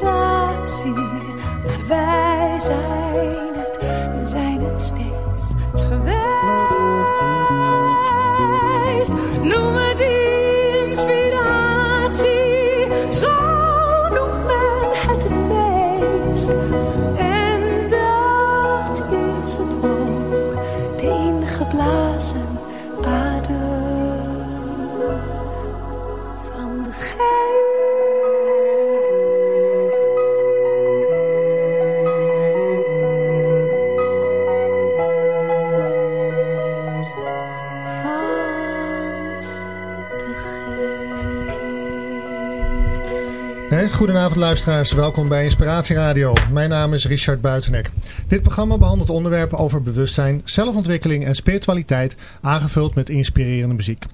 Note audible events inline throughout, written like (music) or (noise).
Inspiratie. Maar wij zijn goedenavond luisteraars, welkom bij Inspiratie Radio. Mijn naam is Richard Buitenek. Dit programma behandelt onderwerpen over bewustzijn, zelfontwikkeling en spiritualiteit, aangevuld met inspirerende muziek.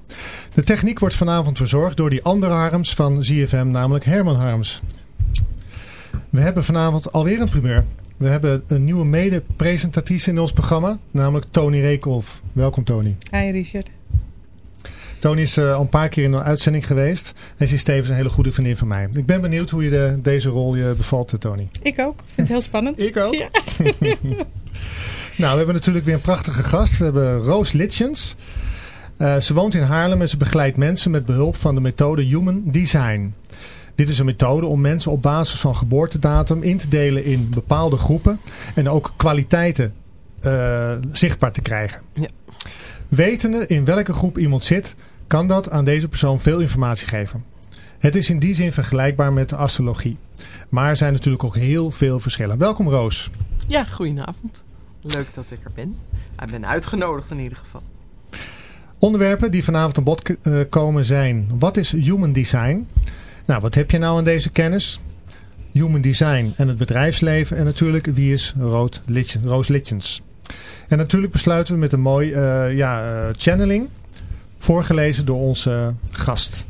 De techniek wordt vanavond verzorgd door die andere Harms van ZFM, namelijk Herman Harms. We hebben vanavond alweer een primeur. We hebben een nieuwe mede-presentatrice in ons programma, namelijk Tony Reekhoff. Welkom Tony. Hi Richard. Tony is eh, al een paar keer in een uitzending geweest. En ze is tevens een hele goede vriendin van mij. Ik ben benieuwd hoe je de, deze rol je bevalt, eh, Tony. Ik ook. Ik vind het heel spannend. Ik ook. Ja. (laughs) (laughs) Nou, we hebben natuurlijk weer een prachtige gast. We hebben Roos Litjens. Eh, ze woont in Haarlem en ze begeleidt mensen met behulp van de methode Human Design. Dit is een methode om mensen op basis van geboortedatum in te delen in bepaalde groepen. En ook kwaliteiten eh, zichtbaar te krijgen. Ja. Wetende in welke groep iemand zit, kan dat aan deze persoon veel informatie geven. Het is in die zin vergelijkbaar met de astrologie. Maar er zijn natuurlijk ook heel veel verschillen. Welkom Roos. Ja, goedenavond. Leuk dat ik er ben. Ik ben uitgenodigd in ieder geval. Onderwerpen die vanavond aan bod eh, komen zijn: wat is human design? Nou, wat heb je nou aan deze kennis? Human design en het bedrijfsleven en natuurlijk wie is Roos Litjens. En natuurlijk besluiten we met een mooi eh, ja, eh, channeling, voorgelezen door onze gast.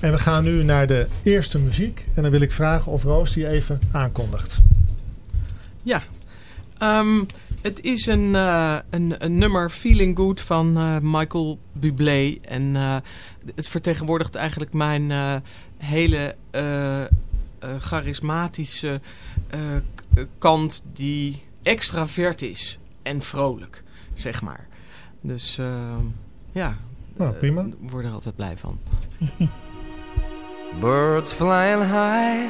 En we gaan nu naar de eerste muziek en dan wil ik vragen of Roos die even aankondigt. Ja. Ehm, het is een, eh, een, een nummer Feeling Good van eh, Michael Bublé. En eh, het vertegenwoordigt eigenlijk mijn eh, hele eh, eh, charismatische eh, kant die extravert is en vrolijk, zeg maar. Dus ehm, ja, Nou, eh, prima. ik word er altijd blij van. (laughs) Birds flying high,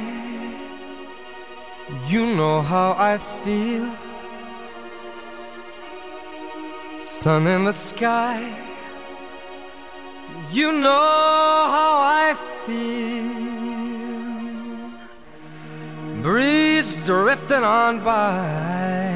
you know how I feel. Sun in the sky, you know how I feel. Breeze drifting on by,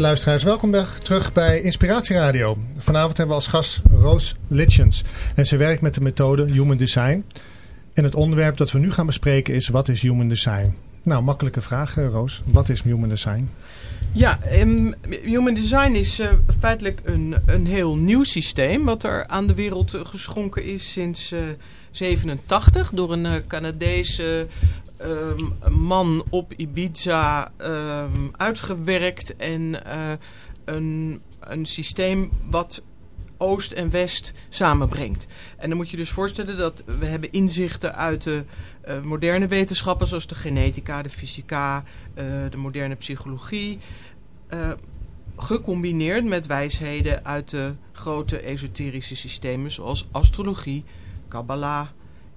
luisteraars, welkom terug bij Inspiratie Radio. Vanavond hebben we als gast Roos Litchens. En ze werkt met de methode Human Design. En het onderwerp dat we nu gaan bespreken is wat is Human Design? Nou, makkelijke vraag eh, Roos. Wat is Human Design? Ja, ehm, Human Design is eh, feitelijk een, een heel nieuw systeem... wat er aan de wereld eh, geschonken is sinds eh 87... door een Canadese ehm, man op Ibiza ehm, uitgewerkt... en eh, een, een systeem wat Oost en West samenbrengt. En dan moet je dus voorstellen dat we hebben inzichten uit de eh, moderne wetenschappen... zoals de genetica, de fysica, eh, de moderne psychologie... eh, gecombineerd met wijsheden uit de grote esoterische systemen... zoals astrologie, Kabbalah,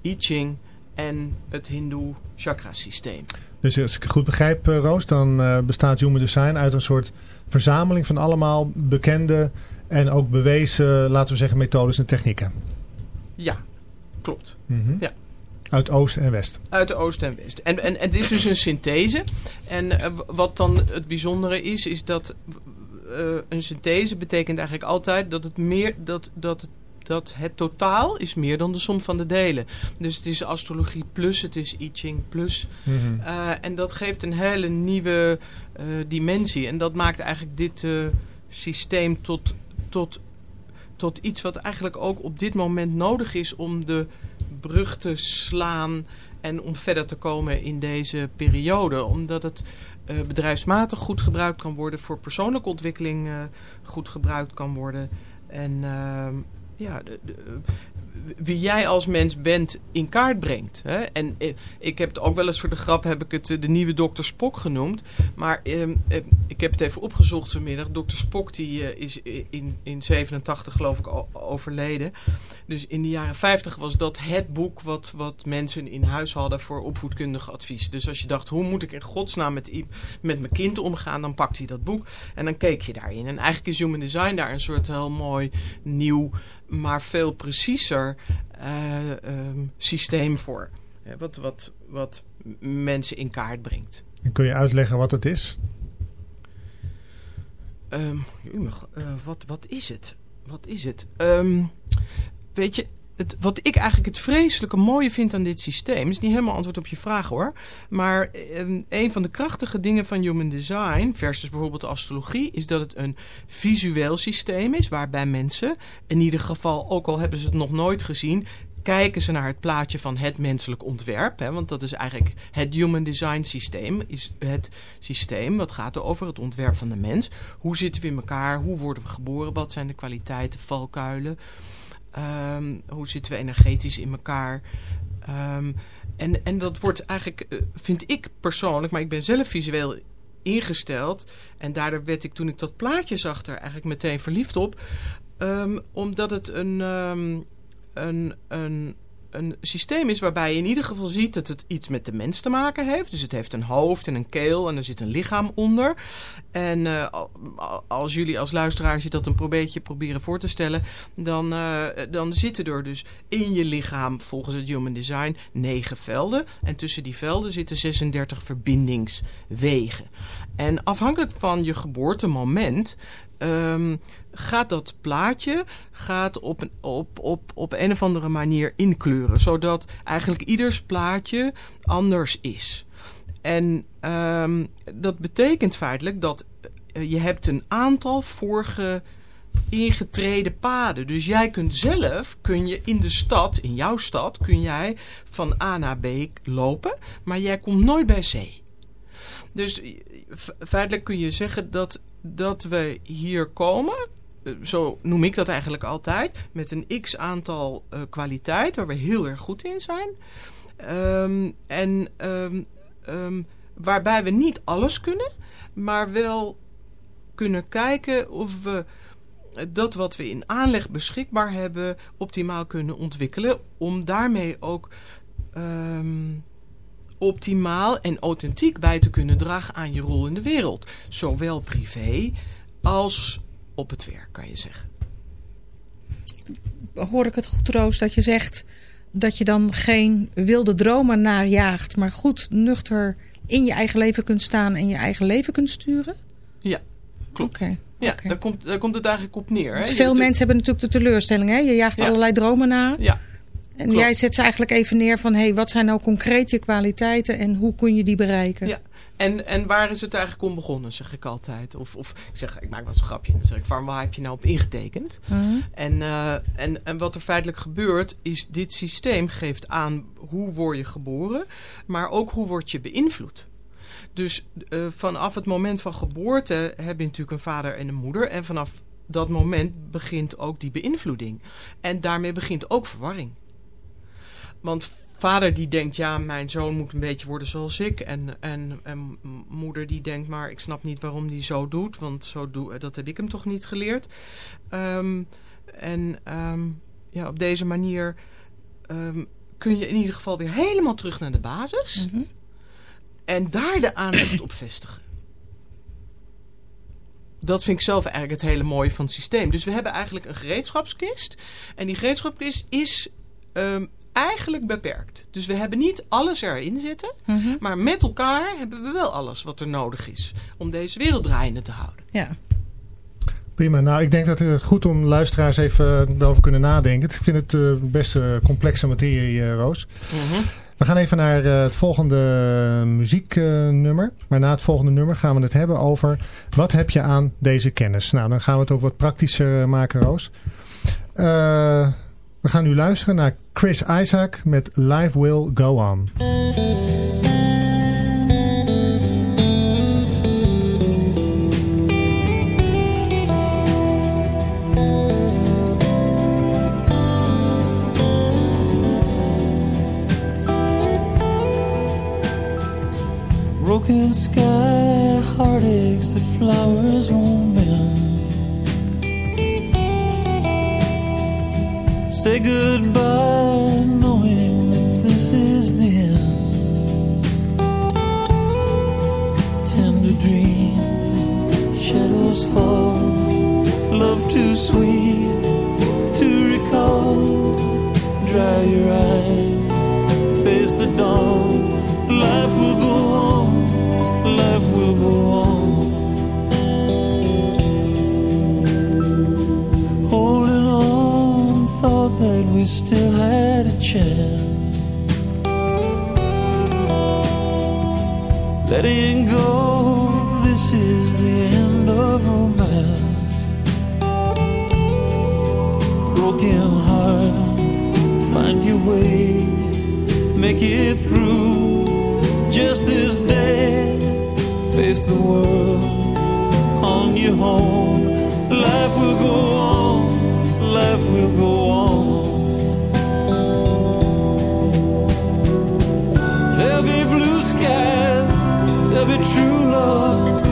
I Ching en het Hindoe chakra-systeem. Dus als ik het goed begrijp eh, Roos, dan eh, bestaat Human Design uit een soort verzameling van allemaal bekende en ook bewezen, laten we zeggen, methodes en technieken. Ja, klopt. Mhm. Ja. Uit Oost en West. Uit de Oost en West. En, en, en het is dus een synthese. En eh, wat dan het bijzondere is, is dat een synthese betekent eigenlijk altijd dat het meer dat, dat, het- dat het totaal is meer dan de som van de delen. Dus het is astrologie plus, het is I Ching plus. Mhm. Eh, en dat geeft een hele nieuwe eh, dimensie. En dat maakt eigenlijk dit eh, systeem tot, tot, tot iets wat eigenlijk ook op dit moment nodig is om de brug te slaan en om verder te komen in deze periode. Omdat het bedrijfsmatig goed gebruikt kan worden, voor persoonlijke ontwikkeling goed gebruikt kan worden. En ehm, ja, de, de, wie jij als mens bent in kaart brengt. Hè? En eh, ik heb het ook wel eens voor de grap heb ik het eh, de nieuwe dokter Spock genoemd. Maar ehm, eh, ik heb het even opgezocht vanmiddag. Dokter Spock die, eh, is in, in 87 geloof ik overleden. Dus in de jaren 50 was dat het boek wat, wat mensen in huis hadden voor opvoedkundig advies. Dus als je dacht, hoe moet ik in godsnaam met, met mijn kind omgaan, dan pakte hij dat boek en dan keek je daarin. En eigenlijk is Human Design daar een soort heel mooi, nieuw, maar veel preciezer eh, ehm, systeem voor. Wat, wat, wat mensen in kaart brengt. En kun je uitleggen wat het is? Jemig, eh, wat, wat is het? Wat is het? Ehm, weet je, het, wat ik eigenlijk het vreselijke mooie vind aan dit systeem, is niet helemaal antwoord op je vraag hoor. Maar eh, een van de krachtige dingen van human design, versus bijvoorbeeld de astrologie, is dat het een visueel systeem is. Waarbij mensen, in ieder geval, ook al hebben ze het nog nooit gezien, kijken ze naar het plaatje van het menselijk ontwerp. Hè, want dat is eigenlijk het human design systeem. Is het systeem wat gaat over het ontwerp van de mens. Hoe zitten we in elkaar? Hoe worden we geboren? Wat zijn de kwaliteiten, valkuilen? Um, hoe zitten we energetisch in elkaar? Um, en, en dat wordt eigenlijk, uh, vind ik persoonlijk, maar ik ben zelf visueel ingesteld. En daardoor werd ik toen ik dat plaatje zag er eigenlijk meteen verliefd op. Um, omdat het een, een, een een systeem is waarbij je in ieder geval ziet dat het iets met de mens te maken heeft. Dus het heeft een hoofd en een keel en er zit een lichaam onder. En uh, als jullie als luisteraars je dat een beetje proberen voor te stellen, dan, uh, dan zitten er dus in je lichaam volgens het Human Design negen velden. En tussen die velden zitten 36 verbindingswegen. En afhankelijk van je geboortemoment um, gaat dat plaatje gaat op, een, op, op, op een of andere manier inkleuren. Zodat eigenlijk ieders plaatje anders is. En um, dat betekent feitelijk dat uh, je hebt een aantal vorige ingetreden paden. Dus jij kunt zelf, kun je in de stad, in jouw stad, kun jij van A naar B lopen. Maar jij komt nooit bij C. Dus feitelijk kun je zeggen dat, dat we hier komen eh, zo noem ik dat eigenlijk altijd, met een x aantal uh, kwaliteiten waar we heel erg goed in zijn. Um, en um, um, waarbij we niet alles kunnen, maar wel kunnen kijken of we dat wat we in aanleg beschikbaar hebben optimaal kunnen ontwikkelen. Om daarmee ook optimaal en authentiek bij te kunnen dragen aan je rol in de wereld. Zowel privé als op het werk, kan je zeggen. Hoor ik het goed, Roos, dat je zegt dat je dan geen wilde dromen najaagt, maar goed nuchter in je eigen leven kunt staan en je eigen leven kunt sturen? Ja, klopt. Okay, ja, okay. daar, komt, daar komt het eigenlijk op neer. Hè? Veel mensen hebben natuurlijk de teleurstelling. Hè? Je jaagt ja. allerlei dromen na. Ja. En Klopt. jij zet ze eigenlijk even neer van... Hey, wat zijn nou concreet je kwaliteiten en hoe kun je die bereiken? Ja, en, en waar is het eigenlijk om begonnen, zeg ik altijd. Of, of ik zeg, ik maak wel eens een grapje. Dan zeg ik, waar heb je nou op ingetekend? -huh. en, uh, en, en wat er feitelijk gebeurt, is dit systeem geeft aan hoe word je geboren. Maar ook hoe word je beïnvloed. Dus uh, vanaf het moment van geboorte heb je natuurlijk een vader en een moeder. En vanaf dat moment begint ook die beïnvloeding. En daarmee begint ook verwarring. Want vader die denkt, ja, mijn zoon moet een beetje worden zoals ik. En, en, en moeder die denkt, maar ik snap niet waarom die zo doet. Want zo doe, dat heb ik hem toch niet geleerd. Um, en um, ja, op deze manier um, kun je in ieder geval weer helemaal terug naar de basis. Mm -hmm. En daar de aandacht op vestigen. Dat vind ik zelf eigenlijk het hele mooie van het systeem. Dus we hebben eigenlijk een gereedschapskist. En die gereedschapskist is um, eigenlijk beperkt. Dus we hebben niet alles erin zitten. Mm -hmm. Maar met elkaar hebben we wel alles wat er nodig is. Om deze wereld draaiende te houden. Ja. Prima. Nou, ik denk dat het goed om luisteraars even erover kunnen nadenken. Ik vind het uh, best uh, complexe materie, uh, Roos. Mm -hmm. We gaan even naar het volgende muzieknummer. Maar na het volgende nummer gaan we het hebben over... wat heb je aan deze kennis? Nou, dan gaan we het ook wat praktischer maken, Roos. Uh, we gaan nu luisteren naar Chris Isaac met Life Will Go On. Broken sky, Say goodbye, knowing this is the end. Tender dream, shadows fall, love too sweet to recall. Dry your eyes, face the dawn. We still had a chance. Letting go, this is the end of romance. Broken heart, find your way, make it through just this day. Face the world on your own. Life will go on, life will go on. True love.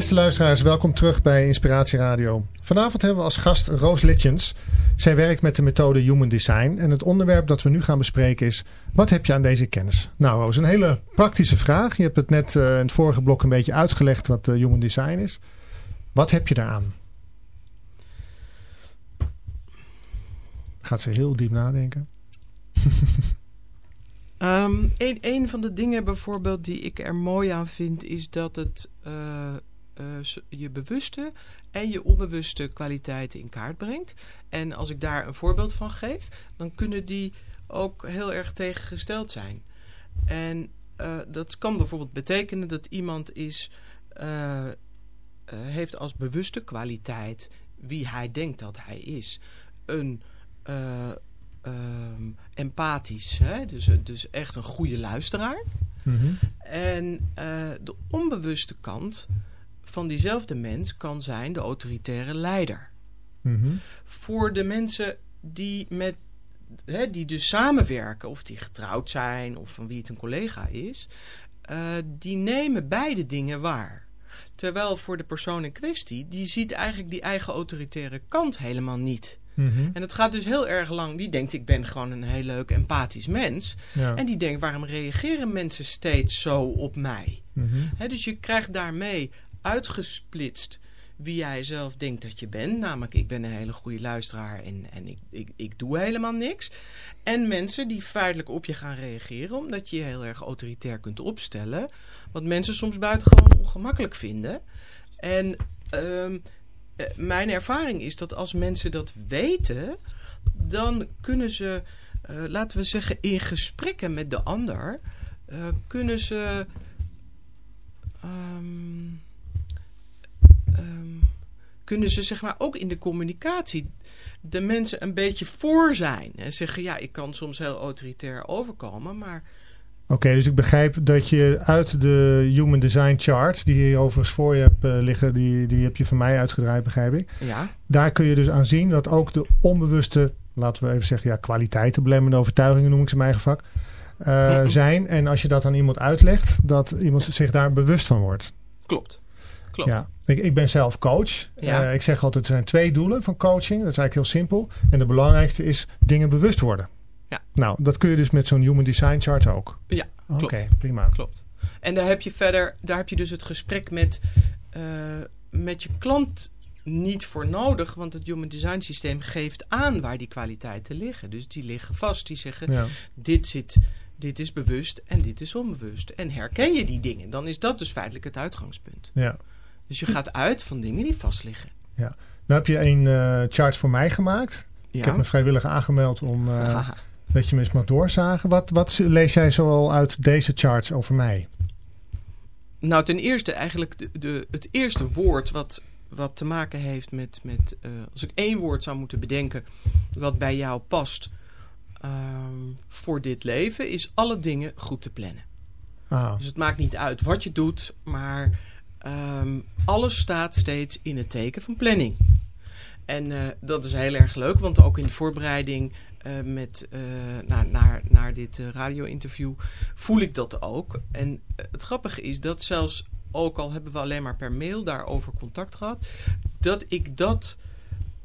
Beste luisteraars, welkom terug bij Inspiratie Radio. Vanavond hebben we als gast Roos Litjens. Zij werkt met de methode Human Design. En het onderwerp dat we nu gaan bespreken is... Wat heb je aan deze kennis? Nou Roos, een hele praktische vraag. Je hebt het net eh, in het vorige blok een beetje uitgelegd wat eh, Human Design is. Wat heb je daaraan? Gaat ze heel diep nadenken. (laughs) Ehm, een, van de dingen bijvoorbeeld die ik er mooi aan vind, is dat het eh, je bewuste en je onbewuste kwaliteiten in kaart brengt. En als ik daar een voorbeeld van geef, dan kunnen die ook heel erg tegengesteld zijn. En eh, dat kan bijvoorbeeld betekenen dat iemand is, eh, eh, heeft als bewuste kwaliteit wie hij denkt dat hij is. Een eh, ehm, empathisch, hè? Dus, dus echt een goede luisteraar. Mhm. En eh, de onbewuste kant van diezelfde mens kan zijn de autoritaire leider. Mhm. Voor de mensen die, met, hè, die dus samenwerken, of die getrouwd zijn, of van wie het een collega is, eh, die nemen beide dingen waar. Terwijl voor de persoon in kwestie, die ziet eigenlijk die eigen autoritaire kant helemaal niet. Mhm. En het gaat dus heel erg lang. Die denkt, ik ben gewoon een heel leuk, empathisch mens. Ja. En die denkt, waarom reageren mensen steeds zo op mij? Mhm. Dus je krijgt daarmee uitgesplitst wie jij zelf denkt dat je bent. Namelijk, ik ben een hele goede luisteraar en, en ik, ik, ik doe helemaal niks. En mensen die feitelijk op je gaan reageren, omdat je je heel erg autoritair kunt opstellen. Wat mensen soms buitengewoon ongemakkelijk vinden. En ehm, eh, mijn ervaring is dat als mensen dat weten, dan kunnen ze, eh, laten we zeggen, in gesprekken met de ander, eh, kunnen ze. ehm, ehm, kunnen ze zeg maar ook in de communicatie de mensen een beetje voor zijn. En zeggen, ja, ik kan soms heel autoritair overkomen, maar Oké, dus ik begrijp dat je uit de Human Design Chart, die je overigens voor je hebt eh, liggen, die, die heb je van mij uitgedraaid, begrijp ik. ja, Daar kun je dus aan zien dat ook de onbewuste, laten we even zeggen, ja, kwaliteiten, belemmerende overtuigingen noem ik ze in mijn eigen vak, eh, zijn. En als je dat aan iemand uitlegt, dat iemand zich daar bewust van wordt. klopt. Klopt. Ja, ik, ik ben zelf coach. Ja. Eh, ik zeg altijd, er zijn twee doelen van coaching. Dat is eigenlijk heel simpel. En de belangrijkste is dingen bewust worden. Ja. Nou, dat kun je dus met zo'n Human Design Chart ook. Ja, Oké, prima. Klopt. En daar heb je verder, daar heb je dus het gesprek met, eh, met je klant niet voor nodig, want het Human Design systeem geeft aan waar die kwaliteiten liggen. Dus die liggen vast. Die zeggen: Ja. dit zit dit is bewust en dit is onbewust. En herken je die dingen, dan is dat dus feitelijk het uitgangspunt. Ja. Dus je gaat uit van dingen die vastliggen. Nou heb je een eh, chart voor mij gemaakt. Ja. Ik heb me vrijwillig aangemeld om eh, dat je me eens mag doorzagen. Wat, wat lees jij zoal uit deze charts over mij? Nou, ten eerste eigenlijk de, de, het eerste woord wat, wat te maken heeft met... met eh, als ik één woord zou moeten bedenken wat bij jou past ehm, voor dit leven... is alle dingen goed te plannen. Ah, Dus het maakt niet uit wat je doet, maar ehm, alles staat steeds in het teken van planning. En eh, dat is heel erg leuk, want ook in de voorbereiding eh, met, eh, naar, naar, naar dit radio-interview voel ik dat ook. En het grappige is dat zelfs, ook al hebben we alleen maar per mail daarover contact gehad, dat ik dat.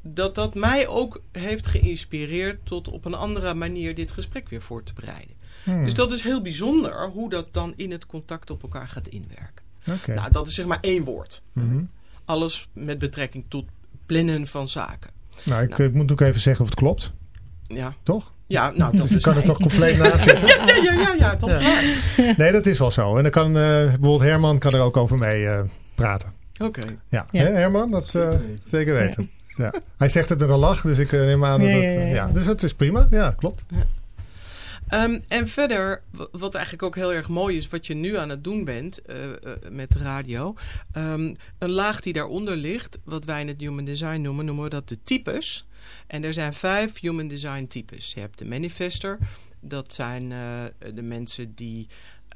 Dat dat mij ook heeft geïnspireerd tot op een andere manier dit gesprek weer voor te bereiden. hmm, Dus dat is heel bijzonder hoe dat dan in het contact op elkaar gaat inwerken. Oké. Nou, dat is zeg maar één woord. Mhm. Alles met betrekking tot plannen van zaken. Nou, ik, Nou. ik moet ook even zeggen of het klopt, Ja, toch? ja nou, dat Dus kan er fijn. toch compleet naast (laughs) zitten? Ja, ja, ja, ja, dat is waar. Nee, dat is wel zo. En dan kan eh, bijvoorbeeld Herman kan er ook over mee eh, praten. Oké. Ja, Ja. Hè, Herman? Dat eh, zeker weten. Ja. Hij zegt het met een lach, dus ik neem aan dat Ja, het... ja, ja. ja, dus het is prima. Ja, klopt. Ehm, en verder, wa- wat eigenlijk ook heel erg mooi is, wat je nu aan het doen bent eh, eh, met radio. ehm, een laag die daaronder ligt, wat wij in het Human Design noemen, noemen we dat de types. En er zijn vijf Human Design types. Je hebt de manifester, dat zijn eh, de mensen die.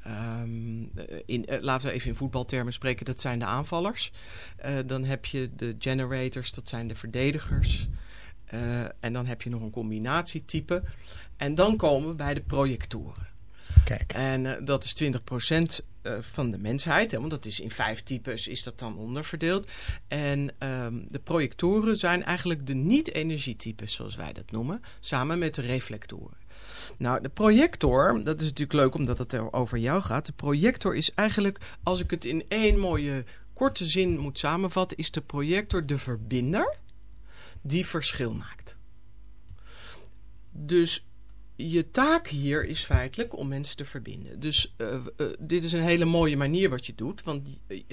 ehm, in, laten we even in voetbaltermen spreken, dat zijn de aanvallers. Dan heb je de generators, dat zijn de verdedigers. Eh, en dan heb je nog een combinatietype. En dan komen we bij de projectoren. Kijk. En eh, dat is 20% eh, van de mensheid. Hè, want dat is in vijf types is dat dan onderverdeeld. En ehm, de projectoren zijn eigenlijk de niet-energietypes, zoals wij dat noemen. Samen met de reflectoren. Nou, de projector, dat is natuurlijk leuk omdat het er over jou gaat. De projector is eigenlijk, als ik het in één mooie korte zin moet samenvatten, is de projector de verbinder die verschil maakt. Dus je taak hier is feitelijk om mensen te verbinden. Dus eh, eh, dit is een hele mooie manier wat je doet. Want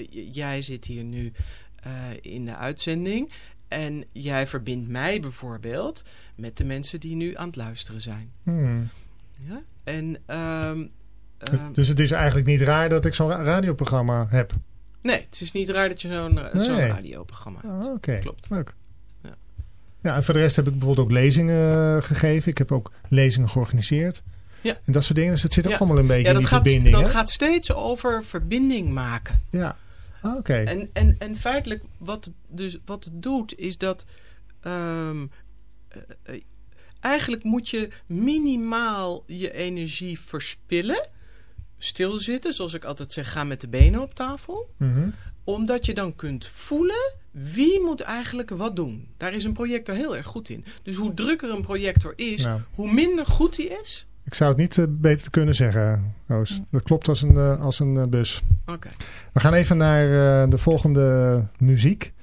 jij zit hier nu eh, in de uitzending. En jij verbindt mij bijvoorbeeld met de mensen die nu aan het luisteren zijn. Hmm. Ja? En ehm, Dus- ehm, Dus het is eigenlijk niet raar dat ik zo'n ra- radioprogramma heb. nee, het is niet raar dat je zo'n radioprogramma hebt. Ah, Oké, Klopt. leuk. Ja. En voor de rest heb ik bijvoorbeeld ook lezingen eh, gegeven. Ik heb ook lezingen georganiseerd. Ja. En dat soort dingen. Dus het zit ook Ja. allemaal een beetje Ja, in die gaat, verbinding. dat hè? gaat steeds over verbinding maken. Ja, Ah, oké. En, en, en feitelijk, wat, het dus, wat het doet, is dat. ehm, eh, eh, eigenlijk moet je minimaal je energie verspillen. Stilzitten, zoals ik altijd zeg, ga met de benen op tafel. Mhm. Omdat je dan kunt voelen wie moet eigenlijk wat doen. Daar is een projector heel erg goed in. Dus hoe drukker een projector is, Nou. hoe minder goed die is. Ik zou het niet eh, beter kunnen zeggen, Roos. Dat klopt als een, eh, als een eh, bus. Oké. We gaan even naar de volgende muziek.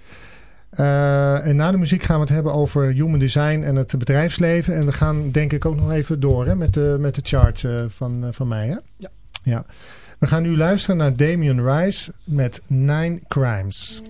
En na de muziek gaan we het hebben over human design en het bedrijfsleven. En we gaan denk ik ook nog even door hè, met, de, met de chart van, van mij. Hè? Ja. ja. We gaan nu luisteren naar Damien Rice met Nine Crimes.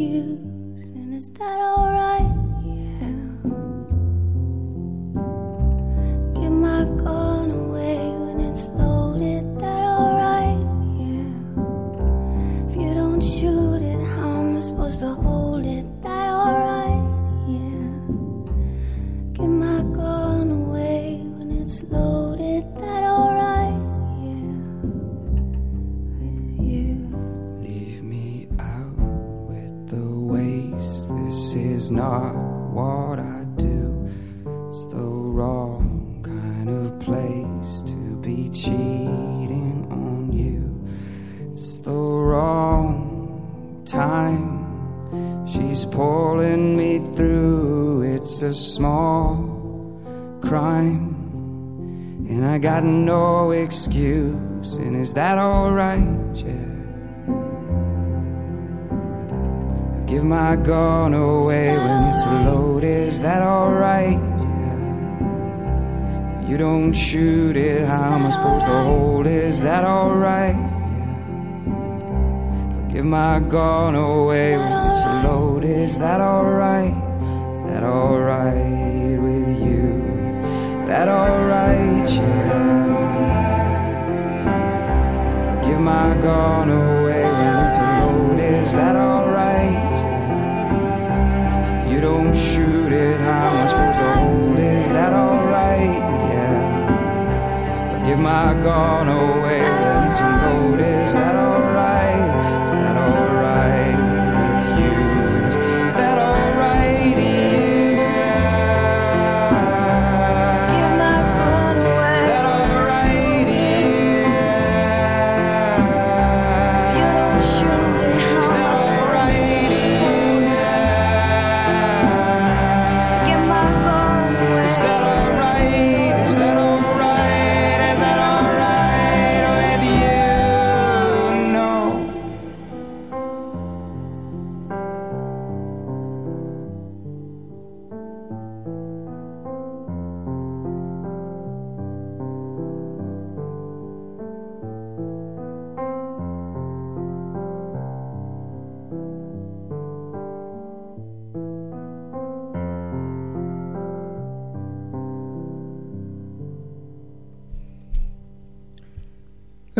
you. My gun away when it's loaded. Is that alright? Yeah. You don't shoot it. How am I supposed to hold? Is that alright? Yeah. I give my gun away when it's loaded. Is that alright? Is that alright with you? Is that alright? Yeah. I give my gun away when it's loaded. Is that alright? Shoot it. How am I supposed to hold? Is that alright? Yeah. Give my gun away when it's loaded. Is that alright?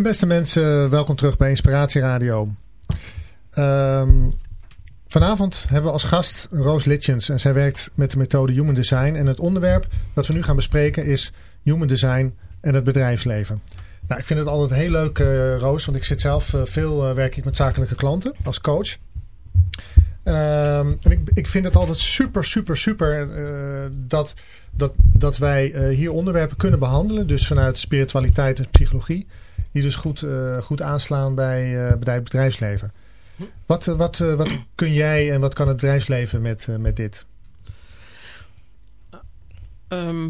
Beste mensen, welkom terug bij Inspiratie Radio. Ehm, vanavond hebben we als gast Roos Litjens en zij werkt met de methode Human Design. En het onderwerp dat we nu gaan bespreken is Human Design en het bedrijfsleven. Nou, ik vind het altijd heel leuk, eh, Roos, want ik zit zelf eh, veel eh, werk ik met zakelijke klanten als coach. Ehm, en ik, ik vind het altijd super, super, super dat, dat, dat wij hier onderwerpen kunnen behandelen. Dus vanuit spiritualiteit en psychologie. Die dus goed, eh, goed aanslaan bij, eh, bij het bedrijfsleven. Wat, eh, wat, wat kun jij en wat kan het bedrijfsleven met, met dit? Ehm,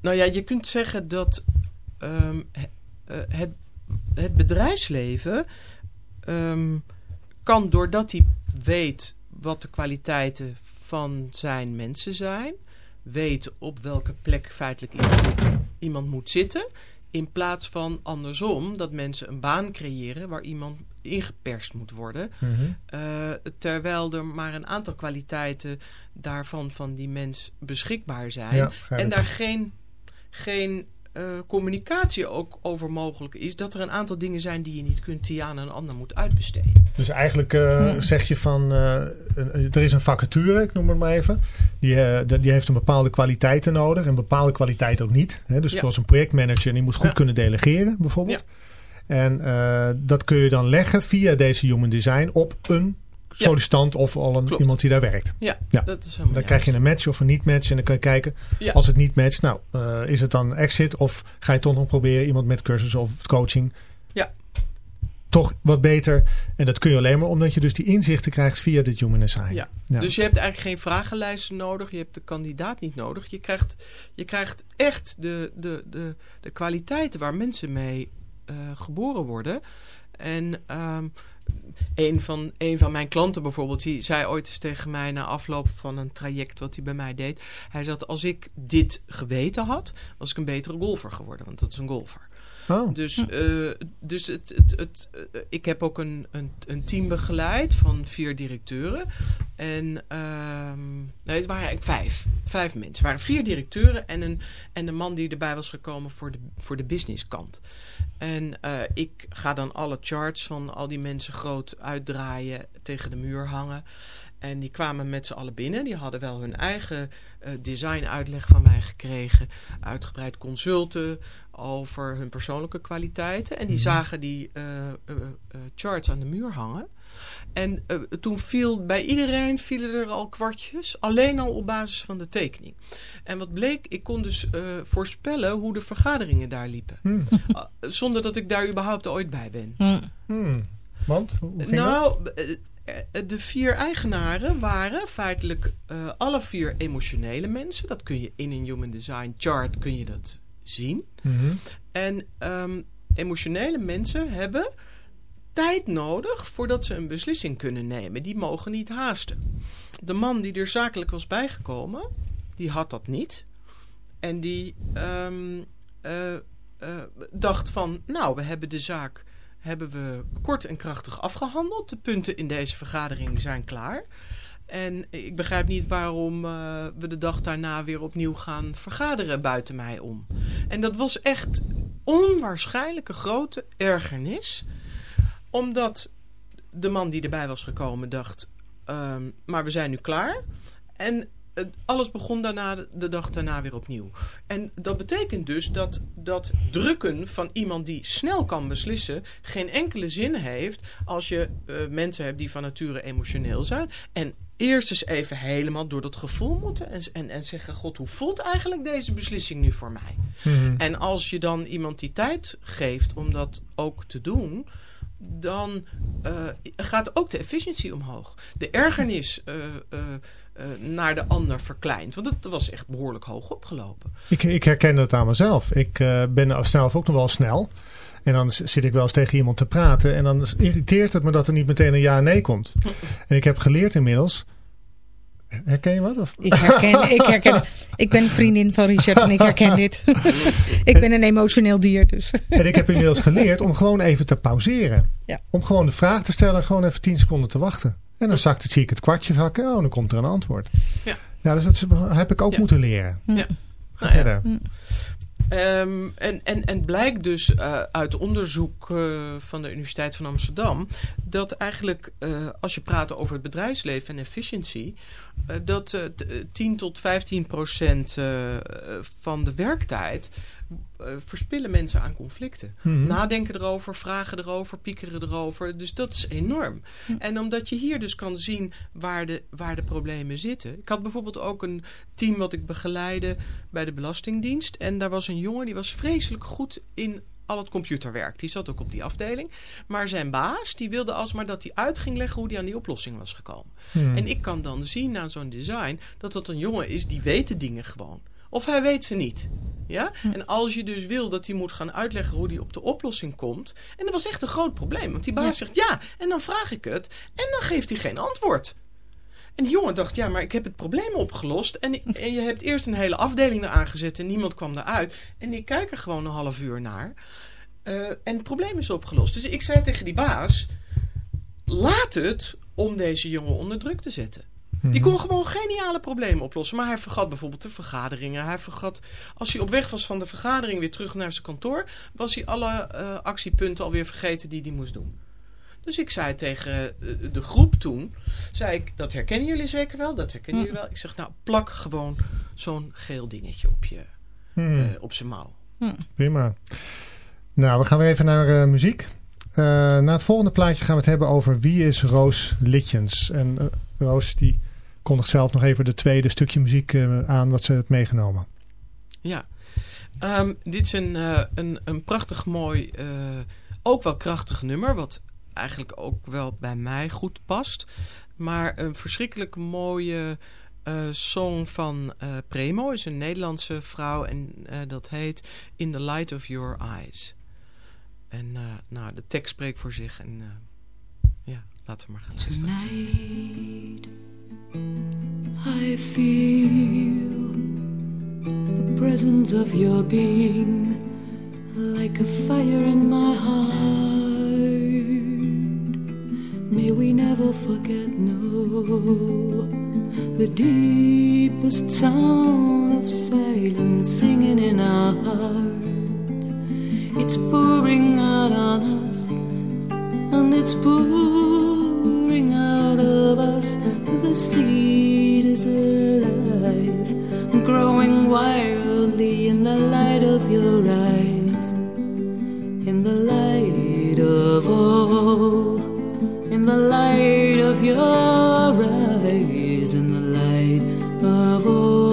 nou ja, je kunt zeggen dat ehm, he- eh, het, het bedrijfsleven ehm, kan doordat hij weet wat de kwaliteiten van zijn mensen zijn, weet op welke plek feitelijk iemand moet zitten, in plaats van andersom dat mensen een baan creëren waar iemand ingeperst moet worden. Eh, terwijl er maar een aantal kwaliteiten daarvan van die mens beschikbaar zijn. Ja, en daar geen, geen eh, communicatie ook over mogelijk is. Dat er een aantal dingen zijn die je niet kunt, die je aan een ander moet uitbesteden. Dus eigenlijk eh, zeg je van, eh, er is een vacature, ik noem het maar even. Die, die heeft een bepaalde kwaliteiten nodig en een bepaalde kwaliteit ook niet. Hè? Dus Ja. zoals een projectmanager, die moet goed Ja. kunnen delegeren bijvoorbeeld. En eh, dat kun je dan leggen via deze Human Design op een sollicitant of al een, Klopt. iemand die daar werkt. Ja, Ja. dat is helemaal Dan krijg je een match of een niet match en dan kan je kijken, Ja. als het niet matcht, nou, eh, is het dan exit of ga je toch nog proberen iemand met cursus of coaching Ja. toch wat beter. En dat kun je alleen maar omdat je dus die inzichten krijgt via dit Human Design. Ja. Ja. Dus je hebt eigenlijk geen vragenlijsten nodig. Je hebt de kandidaat niet nodig. Je krijgt, je krijgt echt de, de, de, de kwaliteiten waar mensen mee eh, geboren worden. En ehm, een, van, een van mijn klanten bijvoorbeeld, die zei ooit eens tegen mij na afloop van een traject wat hij bij mij deed. Hij zei dat als ik dit geweten had, was ik een betere golfer geworden. Want dat is een golfer. Oh. Dus, eh, dus het, het, eh, ik heb ook een, een, een team begeleid van vier directeuren. En ehm, nee, het waren eigenlijk vijf. Vijf mensen. Het waren vier directeuren en een, en de man die erbij was gekomen voor de, voor de businesskant. En eh, ik ga dan alle charts van al die mensen groot uitdraaien, tegen de muur hangen. En die kwamen met z'n allen binnen. Die hadden wel hun eigen uh, design-uitleg van mij gekregen. Uitgebreid consulten over hun persoonlijke kwaliteiten. En die zagen die uh, charts aan de muur hangen. En toen viel bij iedereen vielen er al kwartjes. Alleen al op basis van de tekening. En wat bleek, ik kon dus voorspellen hoe de vergaderingen daar liepen. Hmm. zonder dat ik daar überhaupt ooit bij ben. Hmm. Hmm. Want? Hoe ging nou, dat? de vier eigenaren waren feitelijk uh, alle vier emotionele mensen. Dat kun je in een Human Design chart kun je dat zien. Mm -hmm. En um, emotionele mensen hebben tijd nodig voordat ze een beslissing kunnen nemen. Die mogen niet haasten. De man die er zakelijk was bijgekomen, die had dat niet. En die um, uh, uh, dacht van, nou, we hebben de zaak hebben we kort en krachtig afgehandeld. De punten in deze vergadering zijn klaar. En ik begrijp niet waarom uh, we de dag daarna weer opnieuw gaan vergaderen buiten mij om. En dat was echt onwaarschijnlijke grote ergernis. Omdat de man die erbij was gekomen dacht, uh, maar we zijn nu klaar. En alles begon daarna, de dag daarna weer opnieuw. En dat betekent dus dat dat drukken van iemand die snel kan beslissen geen enkele zin heeft als je uh, mensen hebt die van nature emotioneel zijn. En eerst eens even helemaal door dat gevoel moeten en, en, en zeggen: God, hoe voelt eigenlijk deze beslissing nu voor mij? Mm-hmm. En als je dan iemand die tijd geeft om dat ook te doen dan uh, gaat ook de efficiëntie omhoog. De ergernis uh, uh, naar de ander verkleint. Want het was echt behoorlijk hoog opgelopen. Ik, ik herken dat aan mezelf. Ik ben zelf ook nog wel snel. En dan zit ik wel eens tegen iemand te praten. En dan irriteert het me dat er niet meteen een ja-nee komt. (laughs) En ik heb geleerd inmiddels Herken je wat? Of? Ik herken, ik herken Ik ben vriendin van Richard en ik herken dit. (laughs) ik ben een emotioneel dier dus. en ik heb inmiddels geleerd om gewoon even te pauzeren. Ja. Om gewoon de vraag te stellen en gewoon even 10 seconden te wachten. En dan zakt het, zie ik het kwartje zakken. Oh, dan komt er een antwoord. Ja, ja dus dat heb ik ook ja. moeten leren. Ja. Ga nou verder. Ja. Um, en, en, en blijkt dus uh, uit onderzoek uh, van de Universiteit van Amsterdam dat eigenlijk uh, als je praat over het bedrijfsleven en efficiëntie, dat 10 tot 15 procent van de werktijd uh, verspillen mensen aan conflicten. Mm-hmm. Nadenken erover, vragen erover, piekeren erover. Dus dat is enorm. En omdat je hier dus kan zien waar de, waar de problemen zitten. Ik had bijvoorbeeld ook een team wat ik begeleide bij de Belastingdienst. En daar was een jongen die was vreselijk goed in al het computerwerk. Die zat ook op die afdeling. Maar zijn baas die wilde alsmaar dat hij uit ging leggen hoe hij aan die oplossing was gekomen. Mm. En ik kan dan zien na zo'n design dat dat een jongen is die weet de dingen gewoon. Of hij weet ze niet. Ja? Hm. En als je dus wil dat hij moet gaan uitleggen hoe hij op de oplossing komt. En dat was echt een groot probleem. Want die baas zegt ja. En dan vraag ik het. En dan geeft hij geen antwoord. En die jongen dacht, ja, maar ik heb het probleem opgelost. En, en je hebt eerst een hele afdeling eraan gezet en niemand kwam eruit. En ik kijk er gewoon een half uur naar. Uh, en het probleem is opgelost. Dus ik zei tegen die baas, laat het om deze jongen onder druk te zetten. Die kon gewoon geniale problemen oplossen. Maar hij vergat bijvoorbeeld de vergaderingen. Hij vergat, als hij op weg was van de vergadering weer terug naar zijn kantoor, was hij alle uh, actiepunten alweer vergeten die hij moest doen. Dus ik zei tegen eh, de groep toen, zei ik, dat herkennen jullie zeker wel, dat herkennen jullie wel. Ik zeg, nou, plak gewoon zo'n geel dingetje op, je, hmm. uh, op zijn mouw. Hmm. Prima. Nou, we gaan weer even naar uh, muziek. na het volgende plaatje gaan we het hebben over wie is Roos Litjens. En Roos die kondigt zelf nog even de tweede stukje muziek uh, aan wat ze heeft meegenomen. Ja, um, dit is een, uh, een, een prachtig mooi, uh, ook wel krachtig nummer. Wat eigenlijk ook wel bij mij goed past. Maar een verschrikkelijk mooie song van Premo. is een Nederlandse vrouw en dat heet In the Light of Your Eyes. En nou, de tekst spreekt voor zich en ja, laten we maar gaan luisteren. I feel the presence of your being like a fire in my heart. May we never forget, no, the deepest sound of silence singing in our hearts. It's pouring out on us, and it's pouring out of us. The seed is alive, growing wildly in the light of your eyes, in the light of all, in the light of your eyes, in the light of all.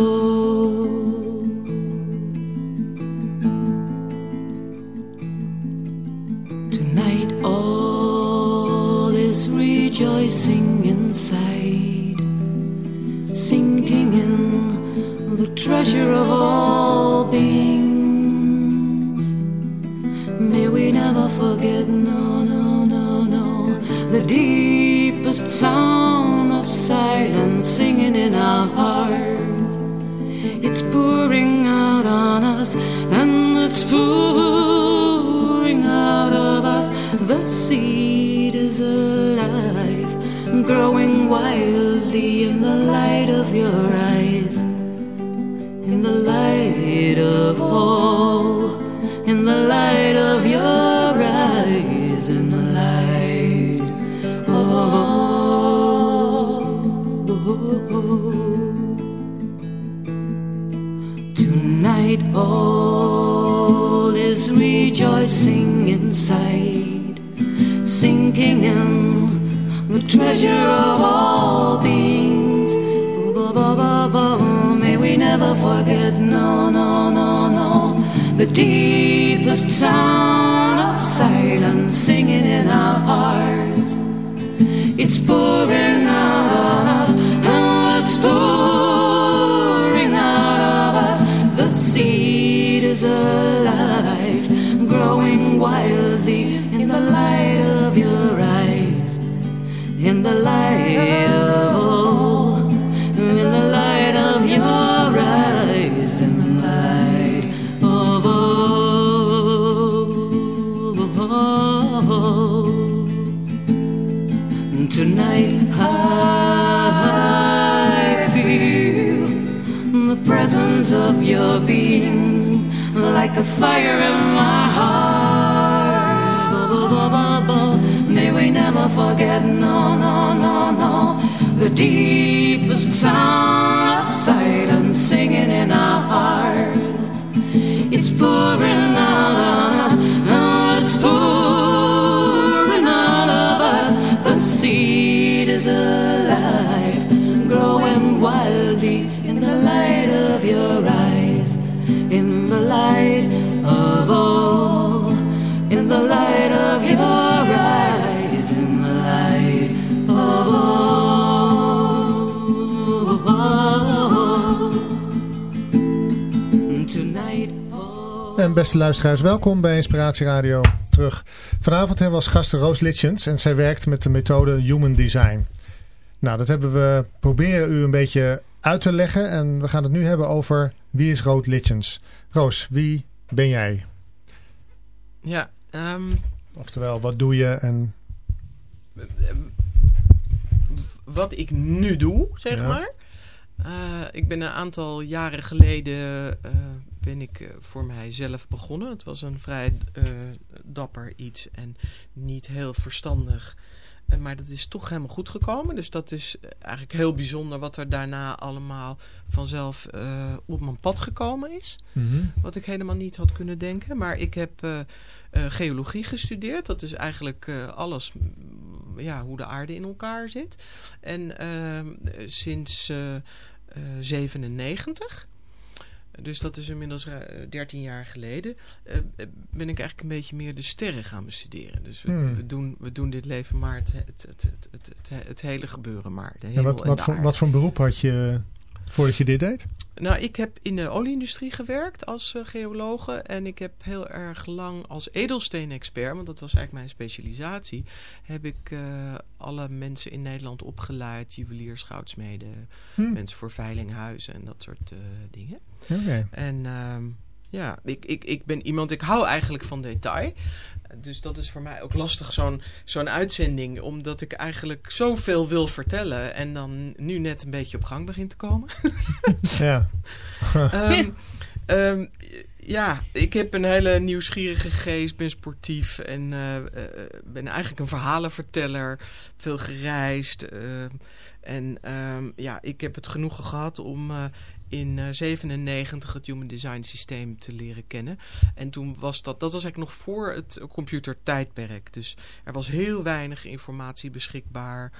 Rejoicing inside, sinking in the treasure of all beings. May we never forget, no, no, no, no, the deepest sound of silence singing in our hearts. It's pouring out on us, and it's pouring out of us. The seed is alive, growing wildly in the light of your eyes, in the light of all, in the light of your eyes, in the light of all. Tonight all is rejoicing inside, sinking in the treasure of all beings. May we never forget, no, no, no, no, the deepest sound of silence singing in our hearts. It's pouring the light of all, in the light of your eyes, in the light of all. Tonight I feel the presence of your being like a fire in my heart. Forget, no, no, no, no, the deepest sound of silence singing in our hearts. It's pouring out on us, oh, it's pouring out of us. The seed is alive, growing wildly in the light of your eyes, in the light En beste luisteraars, welkom bij Inspiratie Radio terug. Vanavond hebben we als gast Roos Litjens en zij werkt met de methode Human Design. Nou, dat hebben we proberen u een beetje uit te leggen en we gaan het nu hebben over wie is Roos Litjens. Roos, wie ben jij? Ja, ehm, Oftewel, wat doe je en... wat ik nu doe, zeg Ja. maar. Eh, ik ben een aantal jaren geleden eh, ben ik eh, voor mijzelf begonnen. Het was een vrij eh, dapper iets en niet heel verstandig. Eh, maar dat is toch helemaal goed gekomen. Dus dat is eigenlijk heel bijzonder wat er daarna allemaal vanzelf op mijn pad gekomen is. Wat ik helemaal niet had kunnen denken. Maar ik heb geologie gestudeerd. Dat is eigenlijk alles, ja, hoe de aarde in elkaar zit. En ehm, eh, sinds eh, eh, 97, dus dat is inmiddels eh, 13 jaar geleden, eh, eh, ben ik eigenlijk een beetje meer de sterren gaan bestuderen. Dus we, Hmm. we, doen, we doen dit leven maar het, het, het, het, het, het, hele gebeuren maar. De En hemel wat, en wat, de voor, wat voor een beroep had je voordat je dit deed? Nou, ik heb in de olieindustrie gewerkt als uh, geologe. En ik heb heel erg lang als edelsteen-expert, want dat was eigenlijk mijn specialisatie, heb ik uh, alle mensen in Nederland opgeleid. Juweliers, goudsmeden, Hm. mensen voor veilinghuizen en dat soort uh, dingen. Oké. En uh, ja, ik, ik, ik ben iemand, ik hou eigenlijk van detail. Dus dat is voor mij ook lastig, zo'n zo'n uitzending. Omdat ik eigenlijk zoveel wil vertellen. En dan nu net een beetje op gang begint te komen. ja. um, (laughs) um, ja, ik heb een hele nieuwsgierige geest, ben sportief en uh, uh, ben eigenlijk een verhalenverteller. Veel gereisd. Uh, En ehm, ja, ik heb het genoegen gehad om in uh, 97 het Human Design systeem te leren kennen. En toen was dat, dat was eigenlijk nog voor het computertijdperk. Dus er was heel weinig informatie beschikbaar.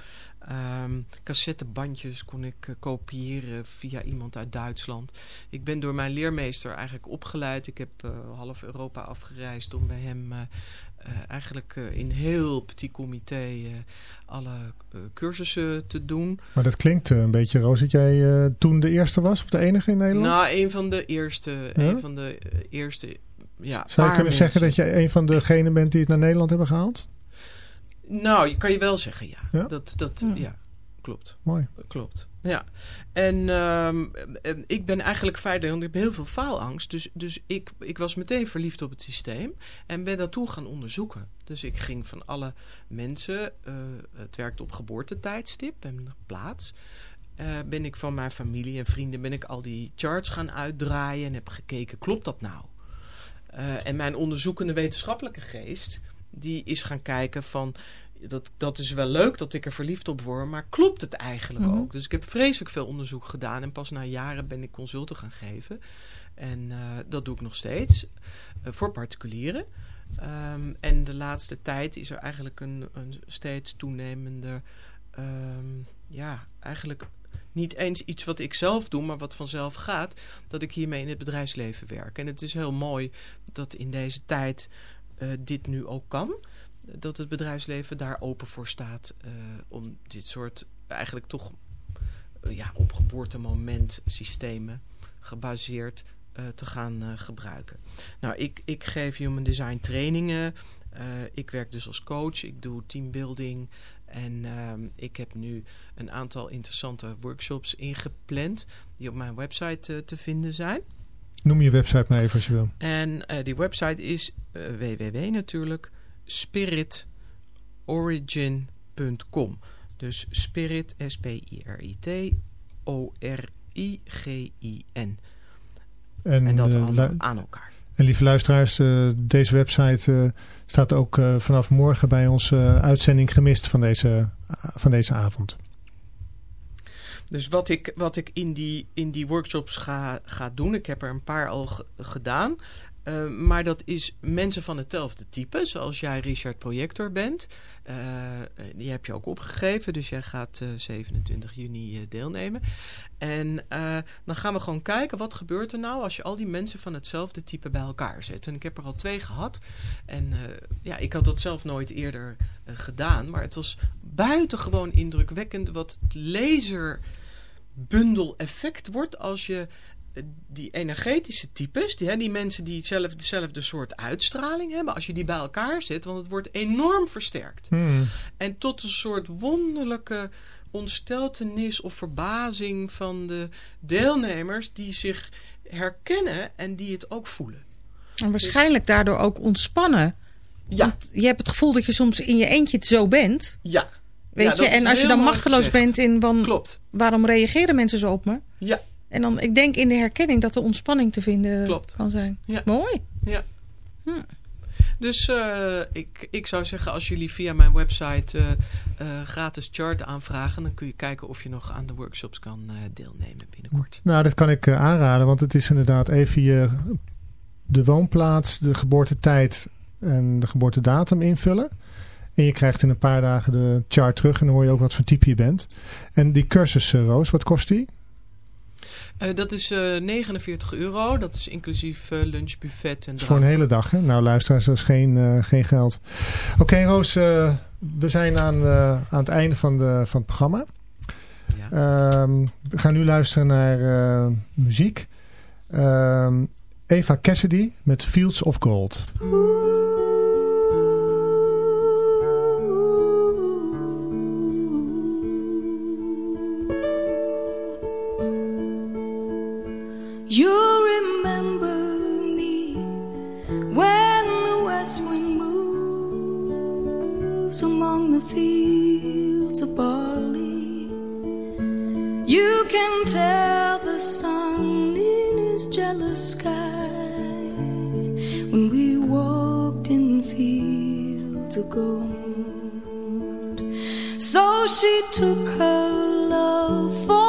Um, cassettebandjes kon ik uh, kopiëren via iemand uit Duitsland. Ik ben door mijn leermeester eigenlijk opgeleid. Ik heb uh, half Europa afgereisd om bij hem uh, eigenlijk in heel petit comité alle cursussen te doen. Maar dat klinkt een beetje, Roos, dat jij toen de eerste was of de enige in Nederland? Nou, een van de eerste. Ja? Een van de eerste ja, Zou je kunnen mensen. zeggen dat je een van degenen bent die het naar Nederland hebben gehaald? Nou, je kan je wel zeggen, ja. ja? Dat, dat, ja. ja. klopt. Mooi. Klopt, ja. En um, ik ben eigenlijk feitelijk, want ik heb heel veel faalangst. Dus, dus ik, ik was meteen verliefd op het systeem. En ben dat toen gaan onderzoeken. Dus ik ging van alle mensen, uh, het werkt op geboortetijdstip en plaats. Uh, ben ik van mijn familie en vrienden, ben ik al die charts gaan uitdraaien. En heb gekeken, klopt dat nou? Uh, en mijn onderzoekende wetenschappelijke geest die is gaan kijken van... Dat, dat is wel leuk dat ik er verliefd op word, maar klopt het eigenlijk mm -hmm. ook? Dus ik heb vreselijk veel onderzoek gedaan en pas na jaren ben ik consulten gaan geven. En uh, dat doe ik nog steeds uh, voor particulieren. Um, en de laatste tijd is er eigenlijk een, een steeds toenemende, um, ja, eigenlijk niet eens iets wat ik zelf doe, maar wat vanzelf gaat, dat ik hiermee in het bedrijfsleven werk. En het is heel mooi dat in deze tijd dit nu ook kan. Dat het bedrijfsleven daar open voor staat uh, om dit soort eigenlijk toch uh, ja, op geboortemoment systemen gebaseerd te gaan gebruiken. Nou, ik, ik geef human design trainingen. ik werk dus als coach. Ik doe teambuilding. En ik heb nu een aantal interessante workshops ingepland die op mijn website te vinden zijn. Noem je website maar even als je wil. En uh, die website is uh, www natuurlijk spiritorigin.com. Dus spirit, S-P-I-R-I-T, O-R-I-G-I-N. En, en, dat uh, allemaal aan elkaar. En lieve luisteraars, uh, deze website uh, staat ook vanaf morgen bij onze uitzending gemist van deze, van deze avond. Dus wat ik, wat ik in, die, in die workshops ga, ga doen, ik heb er een paar al gedaan. Uh, maar dat is mensen van hetzelfde type, zoals jij Richard Projector bent. Uh, die heb je ook opgegeven, dus jij gaat uh, 27 juni deelnemen. En dan gaan we gewoon kijken, wat gebeurt er nou als je al die mensen van hetzelfde type bij elkaar zet. En ik heb er al twee gehad. En ja, ik had dat zelf nooit eerder gedaan, maar het was buitengewoon indrukwekkend wat laserbundel effect wordt als je die energetische types, die, hè, die mensen die hetzelfde, dezelfde soort uitstraling hebben, als je die bij elkaar zet, want het wordt enorm versterkt. Hmm. En tot een soort wonderlijke ontsteltenis of verbazing van de deelnemers die zich herkennen en die het ook voelen. En waarschijnlijk dus, daardoor ook ontspannen. Ja. Want je hebt het gevoel dat je soms in je eentje zo bent. Ja. Weet ja, je, en als je dan machteloos gezegd. bent in van, Klopt. waarom reageren mensen zo op me? Ja. En dan, ik denk in de herkenning dat de ontspanning te vinden Klopt. kan zijn. Ja. Mooi. Ja. Hm. Dus uh, ik, ik zou zeggen, als jullie via mijn website uh, uh, gratis chart aanvragen, dan kun je kijken of je nog aan de workshops kan deelnemen binnenkort. Nou, dat kan ik aanraden, want het is inderdaad even je de woonplaats, de geboortetijd en de geboortedatum invullen. En je krijgt in een paar dagen de chart terug en dan hoor je ook wat voor type je bent. En die cursus, Roos, wat kost die? Uh, dat is uh, 49 euro. Dat is inclusief uh, lunchbuffet. En voor een hele dag, hè? Nou, luisteraars, dat is geen, geen geld. Oké, okay, Roos. we zijn aan, aan het einde van, de, van het programma. Ja. Um, we gaan nu luisteren naar muziek. Um, Eva Cassidy met Fields of Gold. You remember me when the west wind moves among the fields of barley. You can tell the sun in his jealous sky when we walked in fields of gold. So she took her love while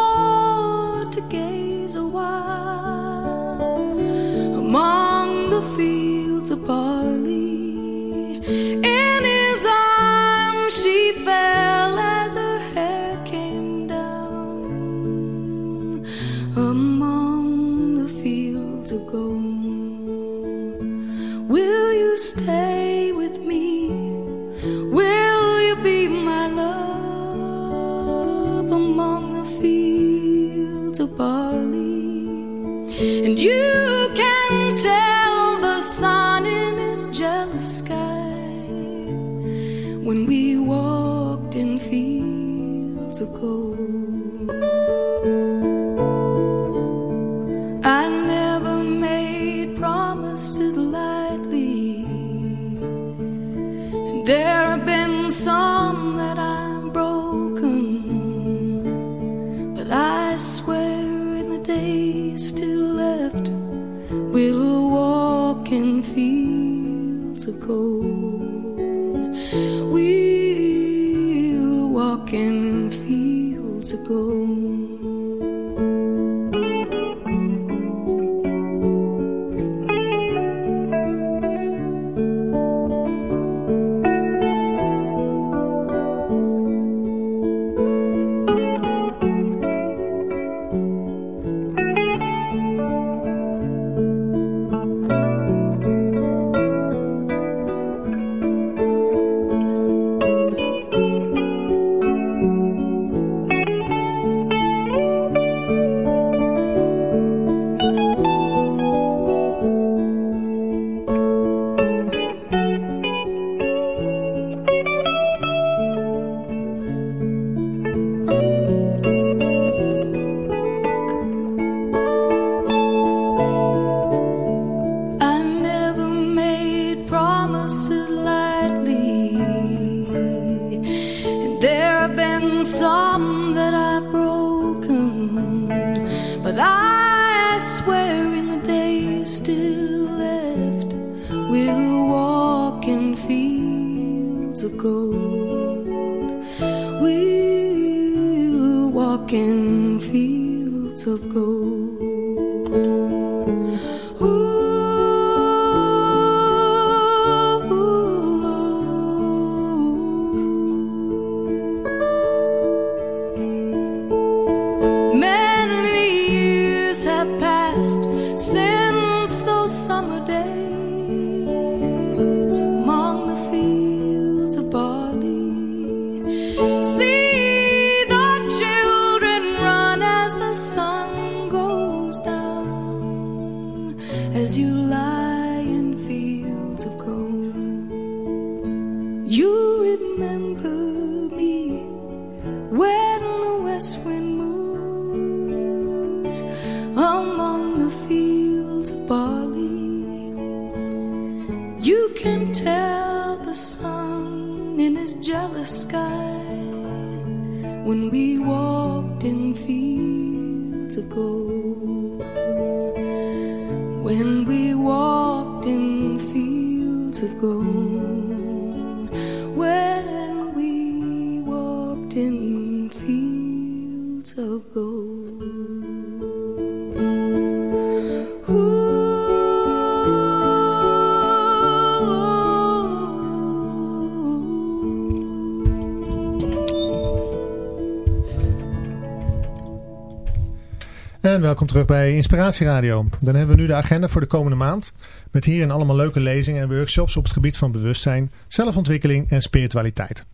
En welkom terug bij Inspiratie Radio. Dan hebben we nu de agenda voor de komende maand. Met hierin allemaal leuke lezingen en workshops op het gebied van bewustzijn, zelfontwikkeling en spiritualiteit.